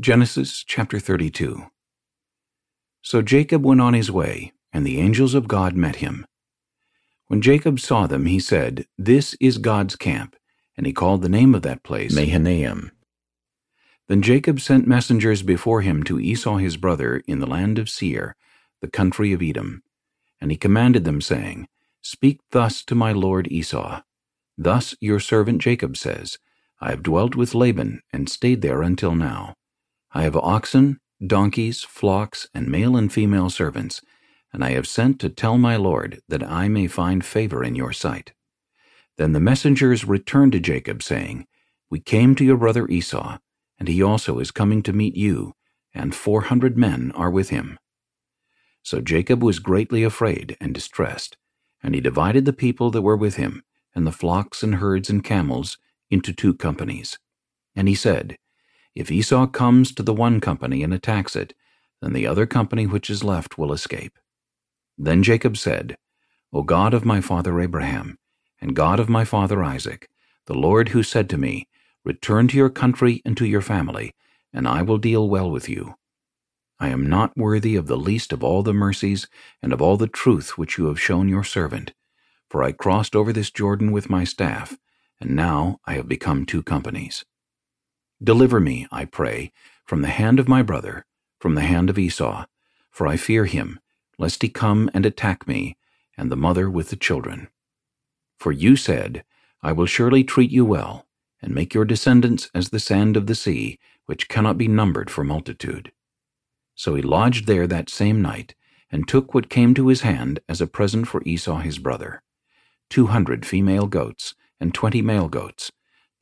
Genesis chapter 32 So Jacob went on his way, and the angels of God met him. When Jacob saw them, he said, This is God's camp, and he called the name of that place Mahanaim. Then Jacob sent messengers before him to Esau his brother in the land of Seir, the country of Edom. And he commanded them, saying, Speak thus to my lord Esau. Thus your servant Jacob says, I have dwelt with Laban, and stayed there until now. I have oxen, donkeys, flocks, and male and female servants, and I have sent to tell my Lord that I may find favor in your sight. Then the messengers returned to Jacob, saying, We came to your brother Esau, and he also is coming to meet you, and four hundred men are with him. So Jacob was greatly afraid and distressed, and he divided the people that were with him, and the flocks and herds and camels, into two companies. And he said, if Esau comes to the one company and attacks it, then the other company which is left will escape. Then Jacob said, O God of my father Abraham, and God of my father Isaac, the Lord who said to me, Return to your country and to your family, and I will deal well with you. I am not worthy of the least of all the mercies and of all the truth which you have shown your servant, for I crossed over this Jordan with my staff, and now I have become two companies. Deliver me, I pray, from the hand of my brother, from the hand of Esau, for I fear him, lest he come and attack me, and the mother with the children. For you said, I will surely treat you well, and make your descendants as the sand of the sea, which cannot be numbered for multitude. So he lodged there that same night, and took what came to his hand as a present for Esau his brother, two hundred female goats, and twenty male goats,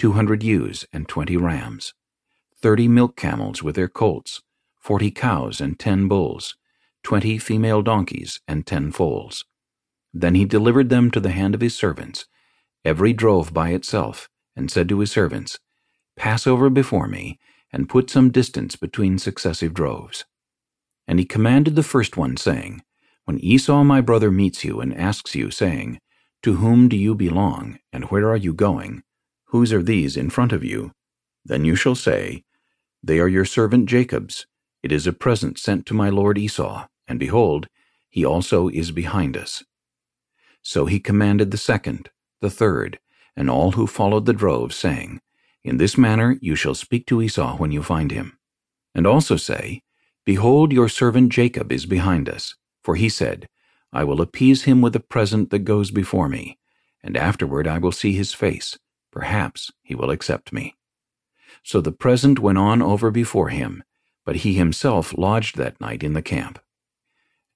two hundred ewes and twenty rams, thirty milk camels with their colts, forty cows and ten bulls, twenty female donkeys and ten foals. Then he delivered them to the hand of his servants. Every drove by itself, and said to his servants, Pass over before me, and put some distance between successive droves. And he commanded the first one, saying, When Esau my brother meets you and asks you, saying, To whom do you belong, and where are you going? Whose are these in front of you? Then you shall say, They are your servant Jacob's. It is a present sent to my lord Esau, and behold, he also is behind us. So he commanded the second, the third, and all who followed the drove, saying, In this manner you shall speak to Esau when you find him. And also say, Behold, your servant Jacob is behind us. For he said, I will appease him with a present that goes before me, and afterward I will see his face, Perhaps he will accept me. So the present went on over before him, but he himself lodged that night in the camp.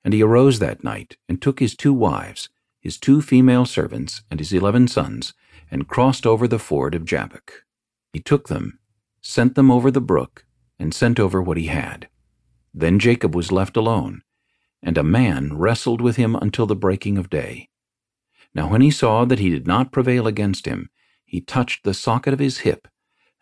And he arose that night, and took his two wives, his two female servants, and his eleven sons, and crossed over the ford of Jabbok. He took them, sent them over the brook, and sent over what he had. Then Jacob was left alone, and a man wrestled with him until the breaking of day. Now when he saw that he did not prevail against him, he touched the socket of his hip,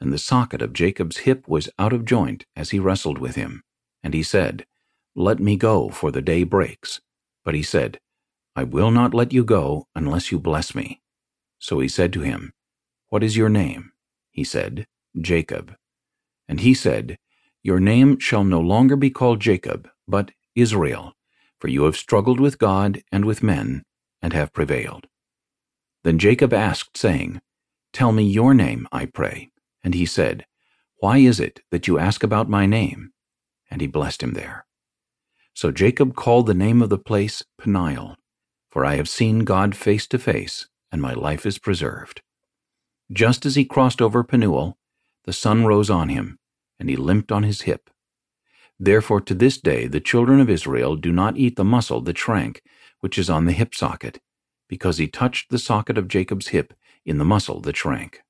and the socket of Jacob's hip was out of joint as he wrestled with him. And he said, Let me go, for the day breaks. But he said, I will not let you go unless you bless me. So he said to him, What is your name? He said, Jacob. And he said, Your name shall no longer be called Jacob, but Israel, for you have struggled with God and with men, and have prevailed. Then Jacob asked, saying, Tell me your name, I pray. And he said, Why is it that you ask about my name? And he blessed him there. So Jacob called the name of the place Peniel, for I have seen God face to face, and my life is preserved. Just as he crossed over Penuel, the sun rose on him, and he limped on his hip. Therefore to this day the children of Israel do not eat the muscle that shrank, which is on the hip socket, because he touched the socket of Jacob's hip in the muscle that shrank.